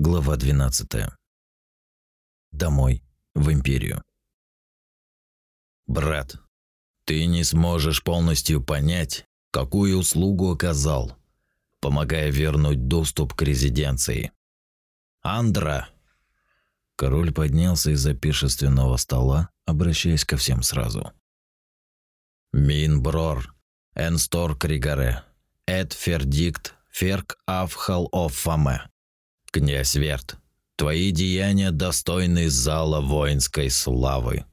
Глава 12. Домой, в Империю. Брат, ты не сможешь полностью понять, какую услугу оказал, помогая вернуть доступ к резиденции. Андра! Король поднялся из-за пиршественного стола, обращаясь ко всем сразу. Минброр, Энстор Кригаре, Эд Фердикт, Ферк Авхал Оффаме. Князь Верт, твои деяния достойны зала воинской славы.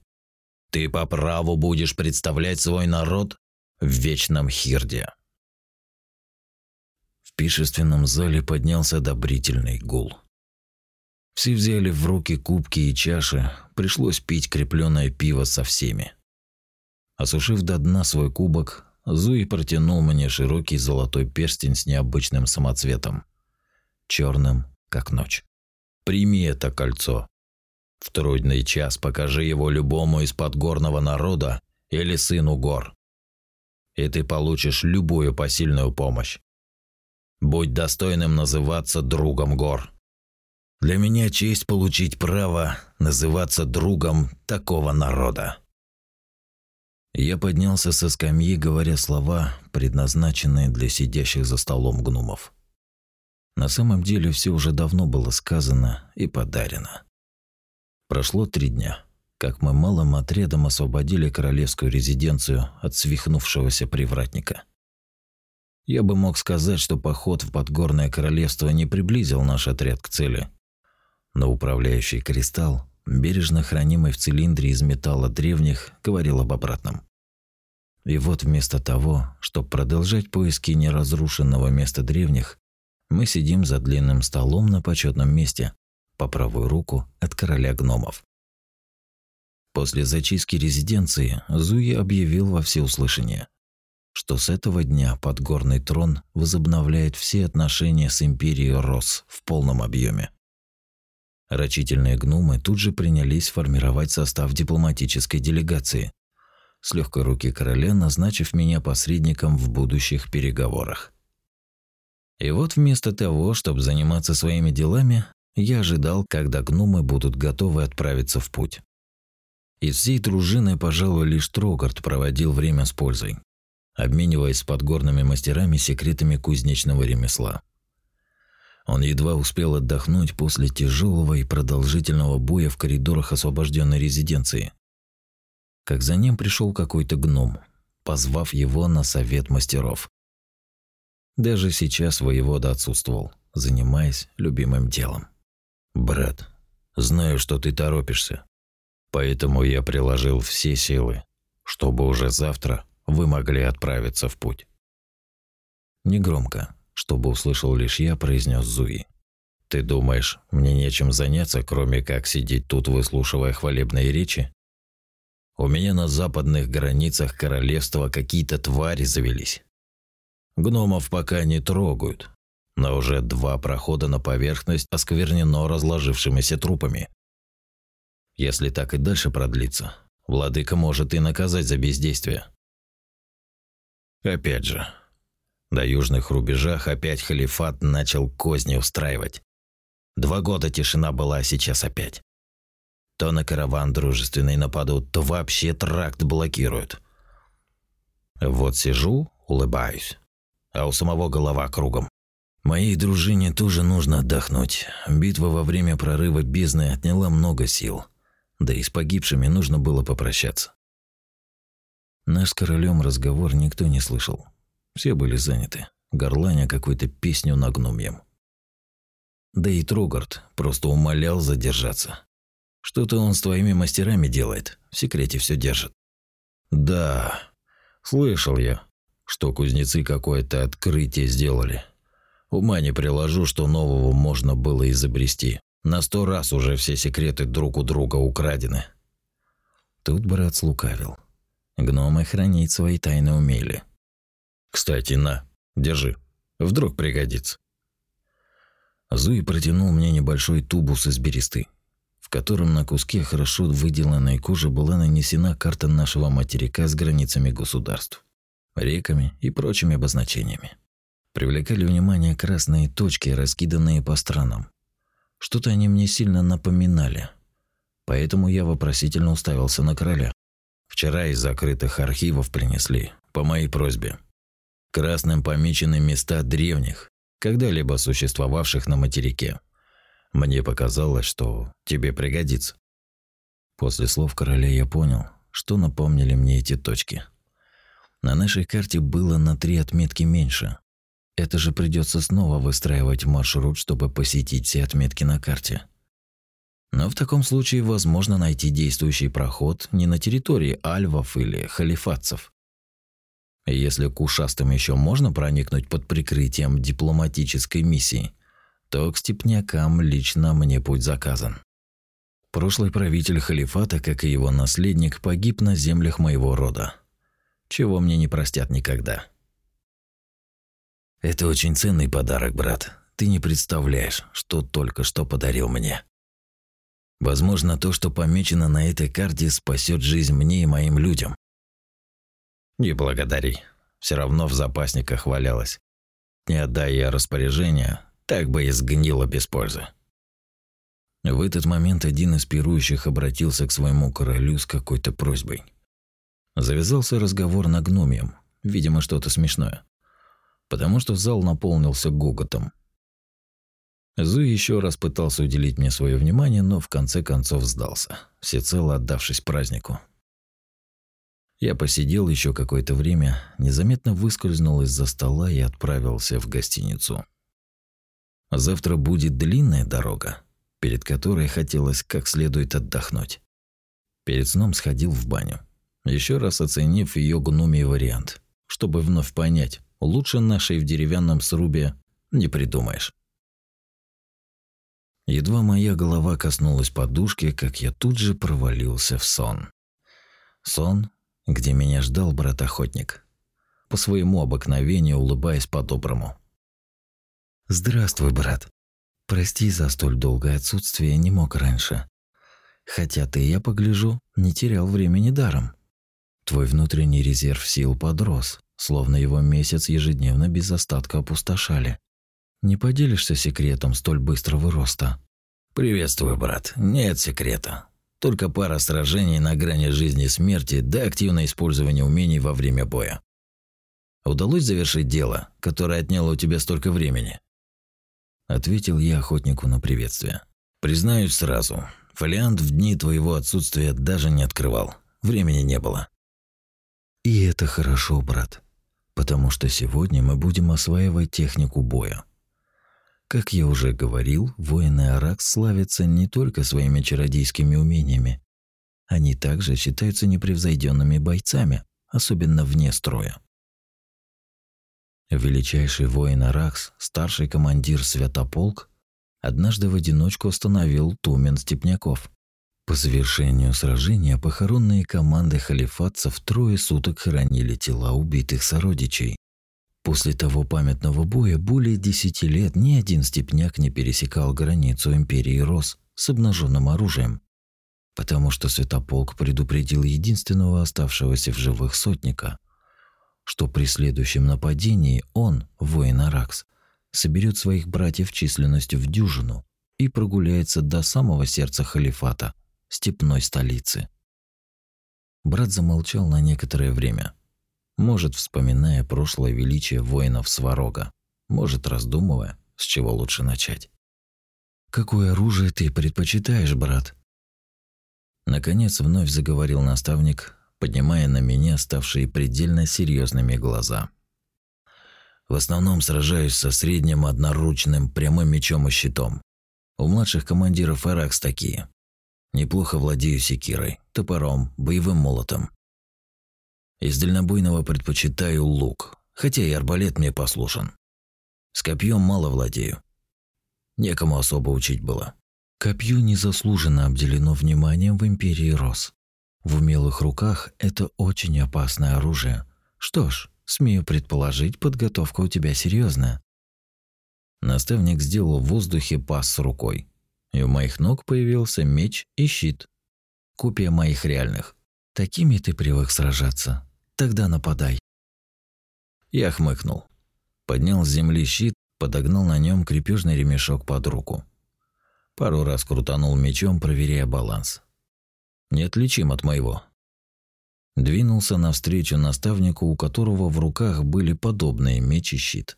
Ты по праву будешь представлять свой народ в вечном Хирде. В пишественном зале поднялся одобрительный гул. Все взяли в руки кубки и чаши, пришлось пить крепленное пиво со всеми. Осушив до дна свой кубок, Зуи протянул мне широкий золотой перстень с необычным самоцветом, черным, как ночь. Прими это кольцо. В трудный час покажи его любому из подгорного народа или сыну гор. И ты получишь любую посильную помощь. Будь достойным называться другом гор. Для меня честь получить право называться другом такого народа. Я поднялся со скамьи, говоря слова, предназначенные для сидящих за столом гномов. На самом деле все уже давно было сказано и подарено. Прошло три дня, как мы малым отрядом освободили королевскую резиденцию от свихнувшегося привратника. Я бы мог сказать, что поход в Подгорное королевство не приблизил наш отряд к цели. Но управляющий кристалл, бережно хранимый в цилиндре из металла древних, говорил об обратном. И вот вместо того, чтобы продолжать поиски неразрушенного места древних, мы сидим за длинным столом на почетном месте, по правую руку от короля гномов. После зачистки резиденции Зуи объявил во всеуслышание, что с этого дня подгорный трон возобновляет все отношения с империей Рос в полном объеме. Рачительные гномы тут же принялись формировать состав дипломатической делегации, с легкой руки короля назначив меня посредником в будущих переговорах. И вот вместо того, чтобы заниматься своими делами, я ожидал, когда гномы будут готовы отправиться в путь. Из всей дружины, пожалуй, лишь Трогард проводил время с пользой, обмениваясь с подгорными мастерами секретами кузнечного ремесла. Он едва успел отдохнуть после тяжелого и продолжительного боя в коридорах освобожденной резиденции. Как за ним пришел какой-то гном, позвав его на совет мастеров. Даже сейчас воевода отсутствовал, занимаясь любимым делом. «Брат, знаю, что ты торопишься, поэтому я приложил все силы, чтобы уже завтра вы могли отправиться в путь». Негромко, чтобы услышал лишь я, произнес Зуи. «Ты думаешь, мне нечем заняться, кроме как сидеть тут, выслушивая хвалебные речи? У меня на западных границах королевства какие-то твари завелись. Гномов пока не трогают, но уже два прохода на поверхность осквернено разложившимися трупами. Если так и дальше продлится, владыка может и наказать за бездействие. Опять же, до южных рубежах опять халифат начал козни устраивать. Два года тишина была, а сейчас опять. То на караван дружественный нападут, то вообще тракт блокируют. Вот сижу, улыбаюсь а у самого голова кругом. Моей дружине тоже нужно отдохнуть. Битва во время прорыва бездны отняла много сил. Да и с погибшими нужно было попрощаться. Наш с королем разговор никто не слышал. Все были заняты, горланя какую-то песню на гномьем. Да и Трогард просто умолял задержаться. Что-то он с твоими мастерами делает, в секрете все держит. Да, слышал я, что кузнецы какое-то открытие сделали. Ума не приложу, что нового можно было изобрести. На сто раз уже все секреты друг у друга украдены. Тут брат слукавил. Гномы хранить свои тайны умели. Кстати, на, держи. Вдруг пригодится. Зуи протянул мне небольшой тубус из бересты, в котором на куске хорошо выделанной кожи была нанесена карта нашего материка с границами государств реками и прочими обозначениями. Привлекали внимание красные точки, раскиданные по странам, Что-то они мне сильно напоминали. Поэтому я вопросительно уставился на короля. Вчера из закрытых архивов принесли, по моей просьбе. Красным помечены места древних, когда-либо существовавших на материке. Мне показалось, что тебе пригодится. После слов короля я понял, что напомнили мне эти точки. На нашей карте было на три отметки меньше. Это же придется снова выстраивать маршрут, чтобы посетить все отметки на карте. Но в таком случае возможно найти действующий проход не на территории альвов или халифатцев. Если к ушастым еще можно проникнуть под прикрытием дипломатической миссии, то к степнякам лично мне путь заказан. Прошлый правитель халифата, как и его наследник, погиб на землях моего рода. Чего мне не простят никогда. Это очень ценный подарок, брат. Ты не представляешь, что только что подарил мне. Возможно, то, что помечено на этой карте, спасет жизнь мне и моим людям. Не благодари. Все равно в запасниках валялось. Не отдай я распоряжение, так бы и сгнило без пользы. В этот момент один из пирующих обратился к своему королю с какой-то просьбой. Завязался разговор на гномием, видимо, что-то смешное, потому что зал наполнился гоготом. Зу еще раз пытался уделить мне свое внимание, но в конце концов сдался, всецело отдавшись празднику. Я посидел еще какое-то время, незаметно выскользнул из-за стола и отправился в гостиницу. Завтра будет длинная дорога, перед которой хотелось как следует отдохнуть. Перед сном сходил в баню, еще раз оценив ее гномий вариант, чтобы вновь понять, лучше нашей в деревянном срубе не придумаешь. Едва моя голова коснулась подушки, как я тут же провалился в сон. Сон, где меня ждал брат-охотник, по своему обыкновению улыбаясь по-доброму. «Здравствуй, брат. Прости за столь долгое отсутствие, не мог раньше. Хотя ты, я погляжу, не терял времени даром. Твой внутренний резерв сил подрос, словно его месяц ежедневно без остатка опустошали. Не поделишься секретом столь быстрого роста? Приветствую, брат. Нет секрета. Только пара сражений на грани жизни и смерти, да активное использование умений во время боя. Удалось завершить дело, которое отняло у тебя столько времени? Ответил я охотнику на приветствие. Признаюсь сразу, фолиант в дни твоего отсутствия даже не открывал. Времени не было. И это хорошо, брат, потому что сегодня мы будем осваивать технику боя. Как я уже говорил, воины Аракс славятся не только своими чародейскими умениями. Они также считаются непревзойденными бойцами, особенно вне строя. Величайший воин Аракс, старший командир Святополк, однажды в одиночку остановил Тумен Степняков. По завершению сражения похоронные команды халифатцев трое суток хоронили тела убитых сородичей. После того памятного боя более десяти лет ни один степняк не пересекал границу империи Рос с обнаженным оружием, потому что Святополк предупредил единственного оставшегося в живых сотника, что при следующем нападении он, воин Аракс, соберет своих братьев численностью в дюжину и прогуляется до самого сердца халифата, степной столицы. Брат замолчал на некоторое время – может, вспоминая прошлое величие воинов Сварога, может, раздумывая, с чего лучше начать. «Какое оружие ты предпочитаешь, брат?» Наконец вновь заговорил наставник, поднимая на меня ставшие предельно серьезными глаза. «В основном сражаюсь со средним одноручным прямым мечом и щитом. У младших командиров Эракс такие. Неплохо владею секирой, топором, боевым молотом. Из дальнобойного предпочитаю лук, хотя и арбалет мне послушен. С копьем мало владею. Некому особо учить было. Копье незаслуженно обделено вниманием в Империи Рос. В умелых руках это очень опасное оружие. Что ж, смею предположить, подготовка у тебя серьезная. Наставник сделал в воздухе пас с рукой, и у моих ног появился меч и щит. Копия моих реальных. Такими ты привык сражаться. Тогда нападай. Я хмыкнул. Поднял с земли щит, подогнал на нем крепежный ремешок под руку. Пару раз крутанул мечом, проверяя баланс. Неотличим от моего. Двинулся навстречу наставнику, у которого в руках были подобные меч и щит.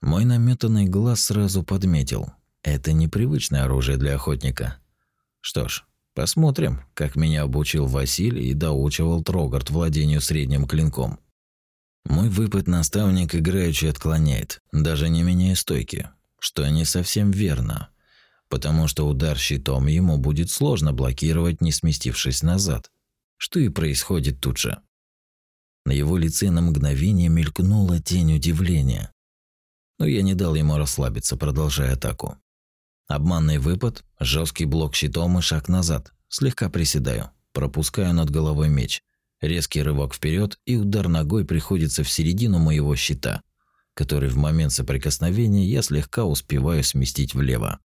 Мой наметанный глаз сразу подметил. Это непривычное оружие для охотника. Что ж, посмотрим, как меня обучил Василий и доучивал Трогард владению средним клинком. Мой выпад наставник играючи отклоняет, даже не меняя стойки, что не совсем верно, потому что удар щитом ему будет сложно блокировать, не сместившись назад, что и происходит тут же. На его лице на мгновение мелькнула тень удивления, но я не дал ему расслабиться, продолжая атаку. Обманный выпад, жесткий блок щитом и шаг назад. Слегка приседаю, пропускаю над головой меч. Резкий рывок вперед и удар ногой приходится в середину моего щита, который в момент соприкосновения я слегка успеваю сместить влево.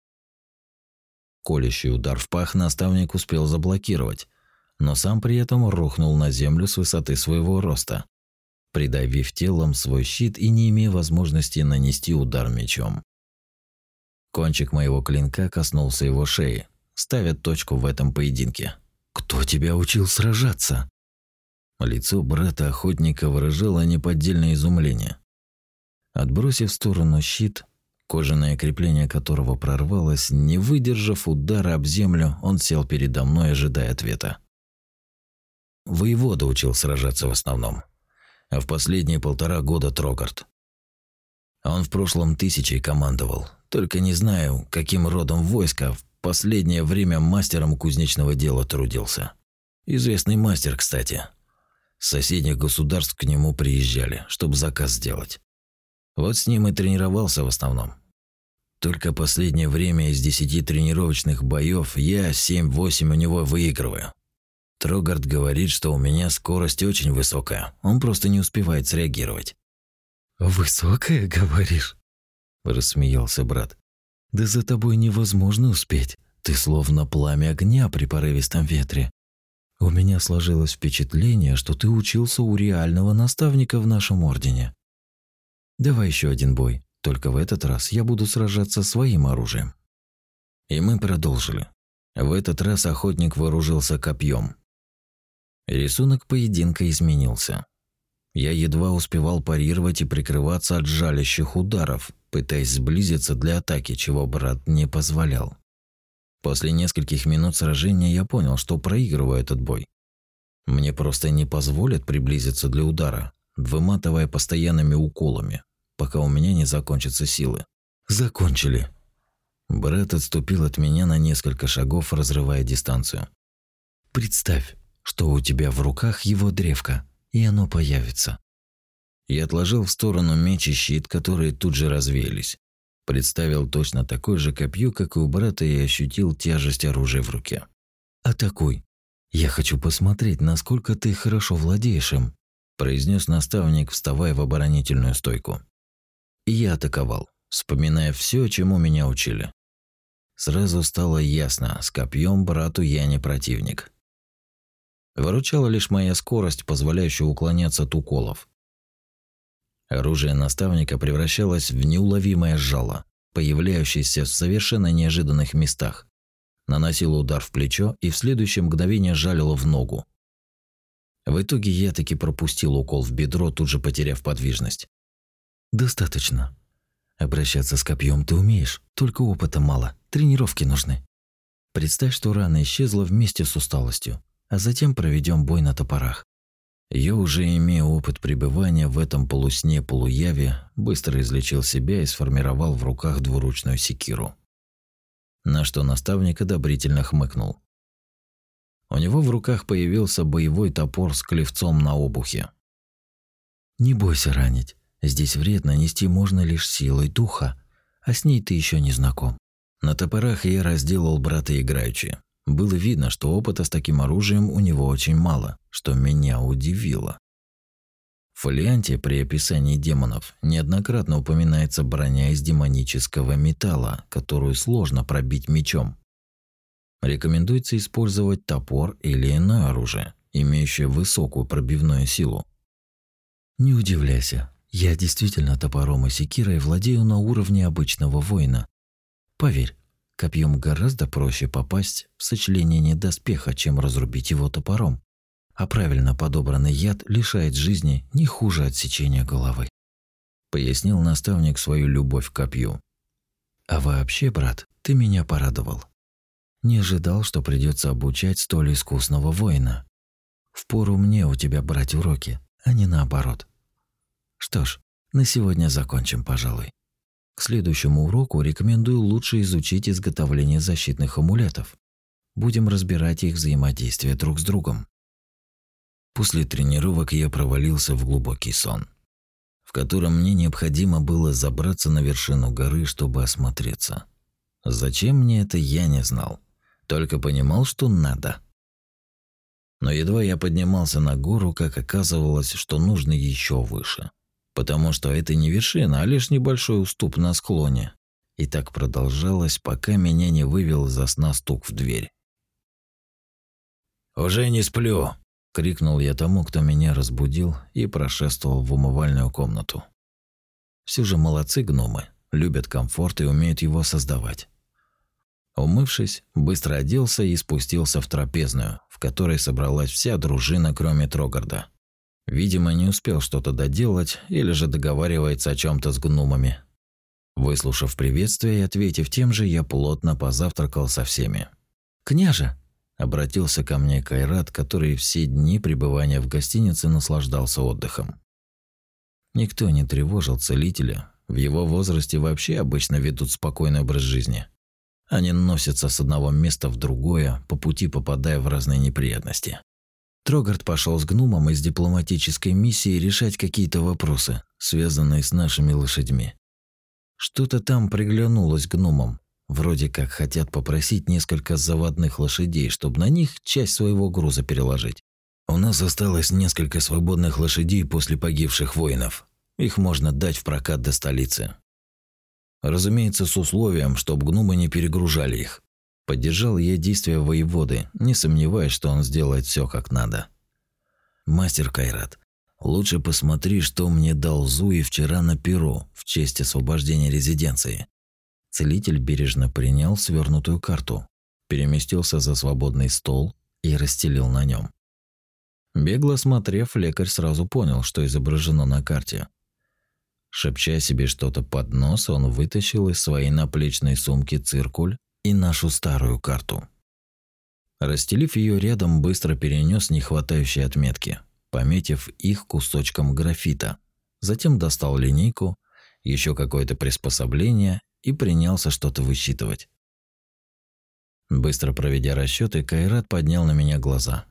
Колющий удар в пах наставник успел заблокировать, но сам при этом рухнул на землю с высоты своего роста, придавив телом свой щит и не имея возможности нанести удар мечом. Кончик моего клинка коснулся его шеи, ставя точку в этом поединке. «Кто тебя учил сражаться?» Лицо брата-охотника выражало неподдельное изумление. Отбросив в сторону щит, кожаное крепление которого прорвалось, не выдержав удара об землю, он сел передо мной, ожидая ответа. Воевода учил сражаться в основном а в последние полтора года Трогард. Он в прошлом тысячей командовал, только не знаю, каким родом войска, в последнее время мастером кузнечного дела трудился. Известный мастер, кстати. С соседних государств к нему приезжали, чтобы заказ сделать. Вот с ним и тренировался в основном. Только последнее время из десяти тренировочных боев я 7-8 у него выигрываю. Трогард говорит, что у меня скорость очень высокая. Он просто не успевает среагировать. «Высокая, говоришь?» – рассмеялся брат. «Да за тобой невозможно успеть. Ты словно пламя огня при порывистом ветре. У меня сложилось впечатление, что ты учился у реального наставника в нашем ордене. Давай еще один бой, только в этот раз я буду сражаться своим оружием». И мы продолжили. В этот раз охотник вооружился копьем, Рисунок поединка изменился. Я едва успевал парировать и прикрываться от жалящих ударов, пытаясь сблизиться для атаки, чего брат не позволял. После нескольких минут сражения я понял, что проигрываю этот бой. Мне просто не позволят приблизиться для удара, выматывая постоянными уколами, пока у меня не закончатся силы. Закончили. Брат отступил от меня на несколько шагов, разрывая дистанцию. Представь, что у тебя в руках его древко, и оно появится. Я отложил в сторону меч и щит, которые тут же развеялись. Представил точно такое же копье, как и у брата, и ощутил тяжесть оружия в руке. «Атакуй! Я хочу посмотреть, насколько ты хорошо владеешь им», произнес наставник, вставая в оборонительную стойку. И я атаковал, вспоминая все, чему меня учили. Сразу стало ясно, с копьем брату я не противник. Выручала лишь моя скорость, позволяющая уклоняться от уколов. Оружие наставника превращалось в неуловимое жало, появляющееся в совершенно неожиданных местах. Наносило удар в плечо и в следующее мгновение жалило в ногу. В итоге я таки пропустил укол в бедро, тут же потеряв подвижность. «Достаточно. Обращаться с копьем ты умеешь, только опыта мало, тренировки нужны. Представь, что рана исчезла вместе с усталостью а затем проведем бой на топорах. Я уже имея опыт пребывания в этом полусне-полуяве, быстро излечил себя и сформировал в руках двуручную секиру. На что наставник одобрительно хмыкнул. У него в руках появился боевой топор с клевцом на обухе. «Не бойся ранить. Здесь вред нанести можно лишь силой духа, а с ней ты еще не знаком». На топорах я разделал брата играючи. Было видно, что опыта с таким оружием у него очень мало, что меня удивило. В фолианте при описании демонов неоднократно упоминается броня из демонического металла, которую сложно пробить мечом. Рекомендуется использовать топор или иное оружие, имеющее высокую пробивную силу. Не удивляйся, я действительно топором и секирой владею на уровне обычного воина. Поверь, копьем гораздо проще попасть в сочленение доспеха, чем разрубить его топором. А правильно подобранный яд лишает жизни не хуже отсечения головы. Пояснил наставник свою любовь к копью. А вообще, брат, ты меня порадовал. Не ожидал, что придется обучать столь искусного воина. Впору мне у тебя брать уроки, а не наоборот. Что ж, на сегодня закончим, пожалуй. К следующему уроку рекомендую лучше изучить изготовление защитных амулетов. Будем разбирать их взаимодействие друг с другом. После тренировок я провалился в глубокий сон, в котором мне необходимо было забраться на вершину горы, чтобы осмотреться. Зачем мне это, я не знал, только понимал, что надо. Но едва я поднимался на гору, как оказывалось, что нужно еще выше потому что это не вершина, а лишь небольшой уступ на склоне. И так продолжалось, пока меня не вывел за сна стук в дверь. «Уже не сплю!» – крикнул я тому, кто меня разбудил, и прошествовал в умывальную комнату. Все же молодцы гномы, любят комфорт и умеют его создавать. Умывшись, быстро оделся и спустился в трапезную, в которой собралась вся дружина, кроме Трогарда. Видимо, не успел что-то доделать или же договаривается о чем то с гномами. Выслушав приветствие и ответив тем же, я плотно позавтракал со всеми. «Княже!» – обратился ко мне Кайрат, который все дни пребывания в гостинице наслаждался отдыхом. Никто не тревожил целителя, в его возрасте вообще обычно ведут спокойный образ жизни. Они носятся с одного места в другое, по пути попадая в разные неприятности. Трогард пошел с гномом из дипломатической миссии решать какие-то вопросы, связанные с нашими лошадьми. Что-то там приглянулось гномам. Вроде как хотят попросить несколько заводных лошадей, чтобы на них часть своего груза переложить. У нас осталось несколько свободных лошадей после погибших воинов. Их можно дать в прокат до столицы. Разумеется, с условием, чтобы гномы не перегружали их. Поддержал я действия воеводы, не сомневаясь, что он сделает все как надо. Мастер Кайрат, лучше посмотри, что мне дал Зуи вчера на перу в честь освобождения резиденции. Целитель бережно принял свернутую карту, переместился за свободный стол и расстелил на нем. Бегло смотрев, лекарь сразу понял, что изображено на карте. Шепча себе что-то под нос, он вытащил из своей наплечной сумки циркуль и нашу старую карту. Расстелив ее рядом, быстро перенес нехватающие отметки, пометив их кусочком графита. Затем достал линейку, еще какое-то приспособление и принялся что-то высчитывать. Быстро проведя расчеты, Кайрат поднял на меня глаза.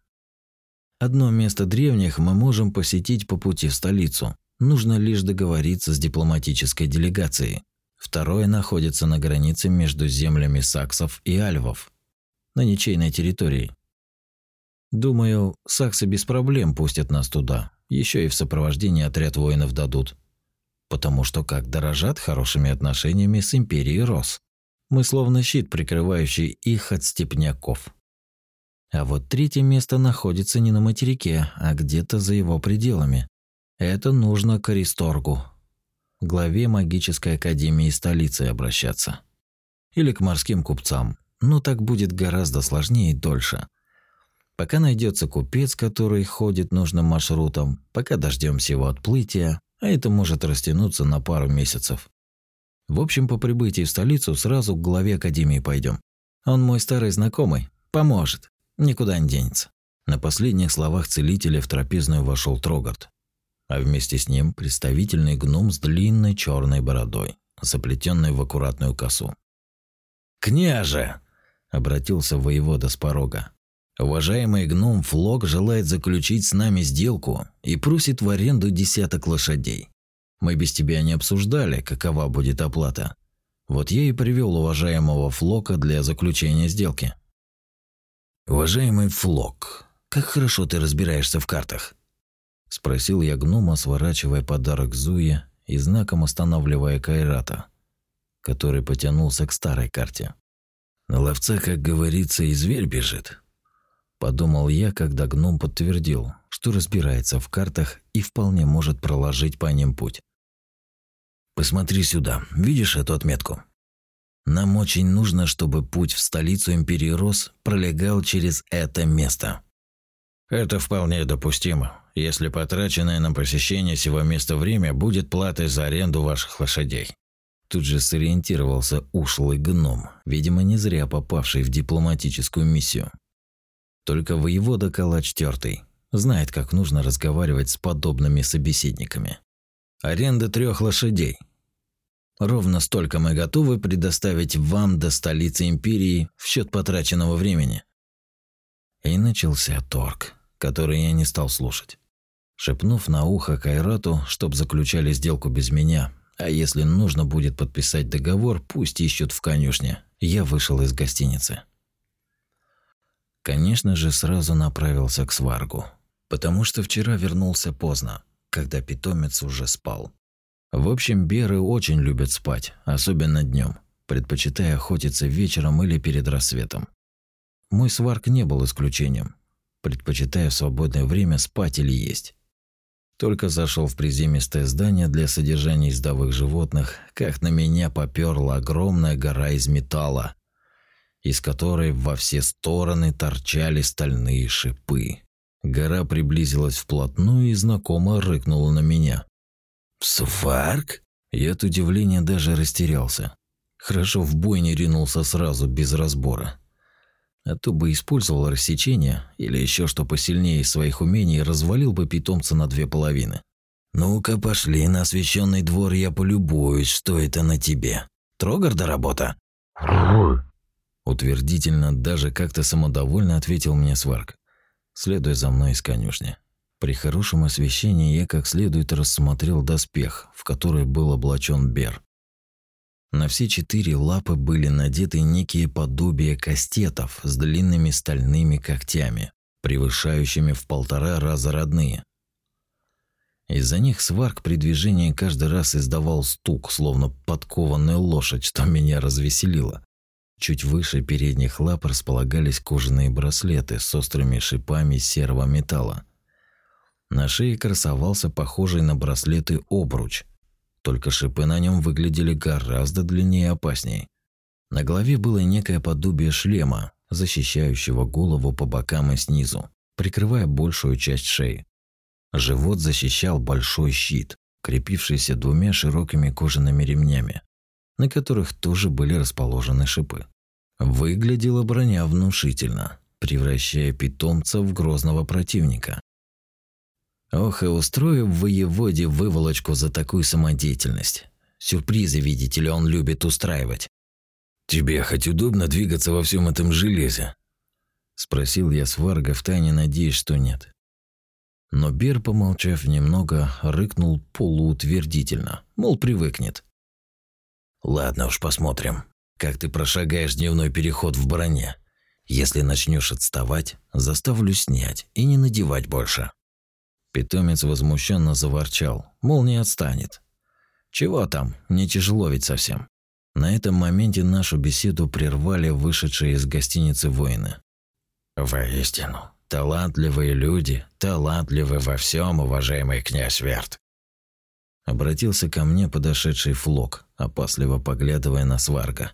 Одно место древних мы можем посетить по пути в столицу. Нужно лишь договориться с дипломатической делегацией. Второе находится на границе между землями саксов и альвов, на ничейной территории. Думаю, саксы без проблем пустят нас туда, еще и в сопровождении отряд воинов дадут. Потому что как дорожат хорошими отношениями с империей Рос. Мы словно щит, прикрывающий их от степняков. А вот третье место находится не на материке, а где-то за его пределами. Это нужно к Аристоргу, главе магической академии столицы обращаться. Или к морским купцам. Но так будет гораздо сложнее и дольше. Пока найдется купец, который ходит нужным маршрутом, пока дождемся его отплытия, а это может растянуться на пару месяцев. В общем, по прибытии в столицу сразу к главе академии пойдем. Он мой старый знакомый, поможет, никуда не денется. На последних словах целителя в трапезную вошел Трогард а вместе с ним представительный гном с длинной черной бородой, заплетенной в аккуратную косу. «Княже!» – обратился воевода с порога. «Уважаемый гном Флок желает заключить с нами сделку и просит в аренду десяток лошадей. Мы без тебя не обсуждали, какова будет оплата. Вот я и привел уважаемого Флока для заключения сделки». «Уважаемый Флок, как хорошо ты разбираешься в картах. – спросил я гнома, сворачивая подарок Зуе и знаком останавливая Кайрата, который потянулся к старой карте. «На ловца, как говорится, и зверь бежит», – подумал я, когда гном подтвердил, что разбирается в картах и вполне может проложить по ним путь. «Посмотри сюда, видишь эту отметку?» Нам очень нужно, чтобы путь в столицу Империи Рос пролегал через это место. Это вполне допустимо, если потраченное на посещение сего места время будет платой за аренду ваших лошадей. Тут же сориентировался ушлый гном, видимо, не зря попавший в дипломатическую миссию. Только воевода Калач Тёртый знает, как нужно разговаривать с подобными собеседниками. Аренда трех лошадей. Ровно столько мы готовы предоставить вам до столицы империи в счет потраченного времени. И начался торг, который я не стал слушать. Шепнув на ухо Кайрату, чтоб заключали сделку без меня, а если нужно будет подписать договор, пусть ищут в конюшне. Я вышел из гостиницы. Конечно же, сразу направился к сваргу, потому что вчера вернулся поздно, когда питомец уже спал. В общем, беры очень любят спать, особенно днем, предпочитая охотиться вечером или перед рассветом. Мой сварк не был исключением, предпочитая в свободное время спать или есть. Только зашел в приземистое здание для содержания ездовых животных, как на меня попёрла огромная гора из металла, из которой во все стороны торчали стальные шипы. Гора приблизилась вплотную и знакомо рыкнула на меня. «Сварк?» Я от удивления даже растерялся. Хорошо в бой не ринулся сразу, без разбора. А то бы использовал рассечение или еще что посильнее из своих умений и развалил бы питомца на две половины. «Ну-ка, пошли на освещенный двор, я полюбуюсь, что это на тебе. Трогарда работа?» Утвердительно, даже как-то самодовольно ответил мне Сварк, следуя за мной из конюшни. При хорошем освещении я как следует рассмотрел доспех, в который был облачен Бер. На все четыре лапы были надеты некие подобия кастетов с длинными стальными когтями, превышающими в полтора раза родные. Из-за них сварк при движении каждый раз издавал стук, словно подкованная лошадь, что меня развеселило. Чуть выше передних лап располагались кожаные браслеты с острыми шипами серого металла. На шее красовался похожий на браслеты обруч, только шипы на нем выглядели гораздо длиннее и опаснее. На голове было некое подобие шлема, защищающего голову по бокам и снизу, прикрывая большую часть шеи. Живот защищал большой щит, крепившийся двумя широкими кожаными ремнями, на которых тоже были расположены шипы. Выглядела броня внушительно, превращая питомца в грозного противника. Ох, и устрою в воеводе выволочку за такую самодеятельность. Сюрпризы, видите ли, он любит устраивать. «Тебе хоть удобно двигаться во всем этом железе?» Спросил я Сварга, втайне надеясь, что нет. Но Бер, помолчав немного, рыкнул полуутвердительно, мол, привыкнет. «Ладно уж, посмотрим, как ты прошагаешь дневной переход в броне. Если начнешь отставать, заставлю снять и не надевать больше». Питомец возмущенно заворчал, мол, не отстанет. Чего там, не тяжело ведь совсем. На этом моменте нашу беседу прервали вышедшие из гостиницы воины. Воистину, талантливые люди, талантливы во всем, уважаемый князь Верт. Обратился ко мне подошедший флок, опасливо поглядывая на сварга.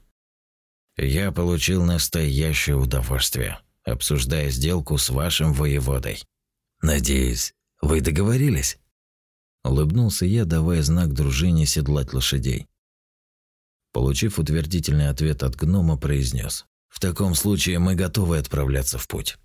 Я получил настоящее удовольствие, обсуждая сделку с вашим воеводой. Надеюсь, вы договорились? Улыбнулся я, давая знак дружине седлать лошадей. Получив утвердительный ответ от гнома, произнес: "В таком случае мы готовы отправляться в путь".